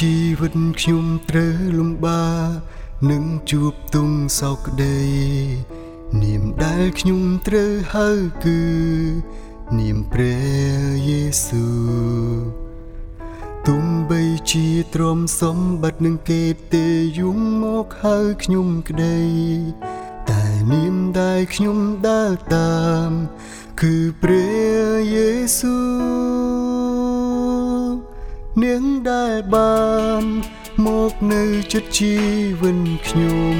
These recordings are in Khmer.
ជីវិតខ្ញុំត្រូវលំបាកនឹងជួបទុំសោកក្តី នាមដែលខ្ញុំត្រូវហៅគឺ នាមព្រះយេស៊ូវទុំបីជាទ្រាំសម្បត្តិនឹងគេទេយំមកហៅខ្ញុំក្តី តែនាមដែលខ្ញុំដើរតាម គឺព្រះយេស៊ូវ នាងដែលបានមកនៅចិត្តជីវិនខ្ញុំ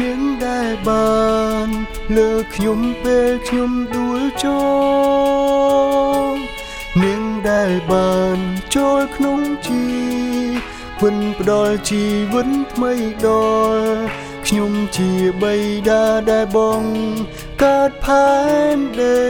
នាងដែលបានលើខ្ញុំពេលខ្ញុំដួលចូលនាងដែលបានចូលក្នុងជីវិនផ្ដល់ជីវិនថ្មីដល់ខ្ញុំជាបៃតាដែលបងកើតផែនដី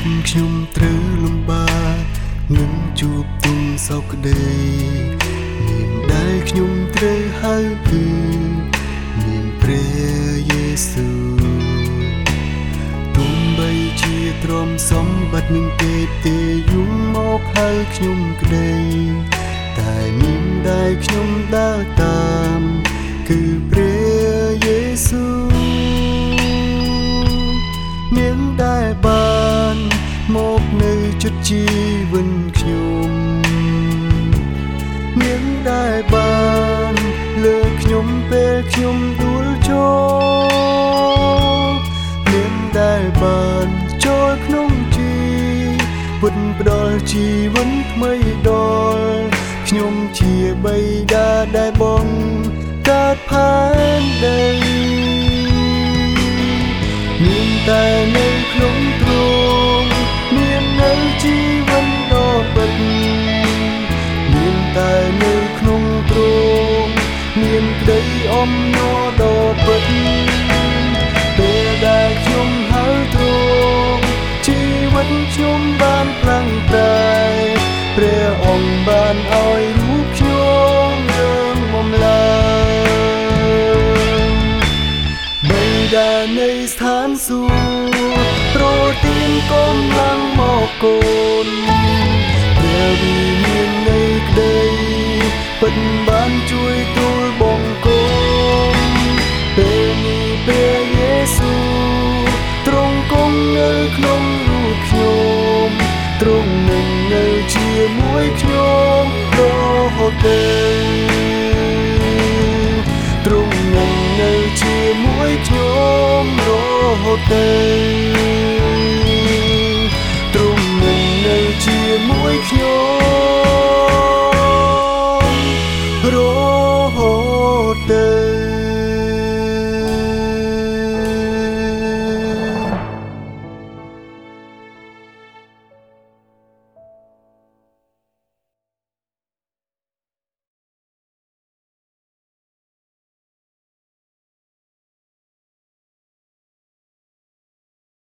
ជីវិតខ្ញុំត្រូវលំបាកនឹងជួបទុំសោកក្តីនាមដែលខ្ញុំត្រូវហៅគឺនាមព្រះយេស៊ូវទុំបីជាទ្រាំសម្បត្តិនឹងគេទេយំមកហៅខ្ញុំក្តីតែនាមដែលខ្ញុំដើរតាម គឺព្រះយេស៊ូ មកនៅចិត្តជីវិនខ្ញុំនាងដែលបានលើខ្ញុំពេលខ្ញុំដួលចូលនាងដែលបានចូលក្នុងជីវិតផ្ដល់ជីវិតថ្មីដល់ខ្ញុំជាបៃតាដែលបងកើតផែនដីមានតែនៅក្នុង តីអំណរដ៏ពិតពេលដែលខ្ញុំហៅទ្រង់ជីវិតខ្ញុំបានផ្លាំងប្រែព្រះអង្គបានឲ្យរូបខ្ញុំរឿងបំឡើងបីដែលនៃស្ថានសួគ៌ប្រទាន តទៅទ្រំនឹងនៅជាមួយខ្ញុំ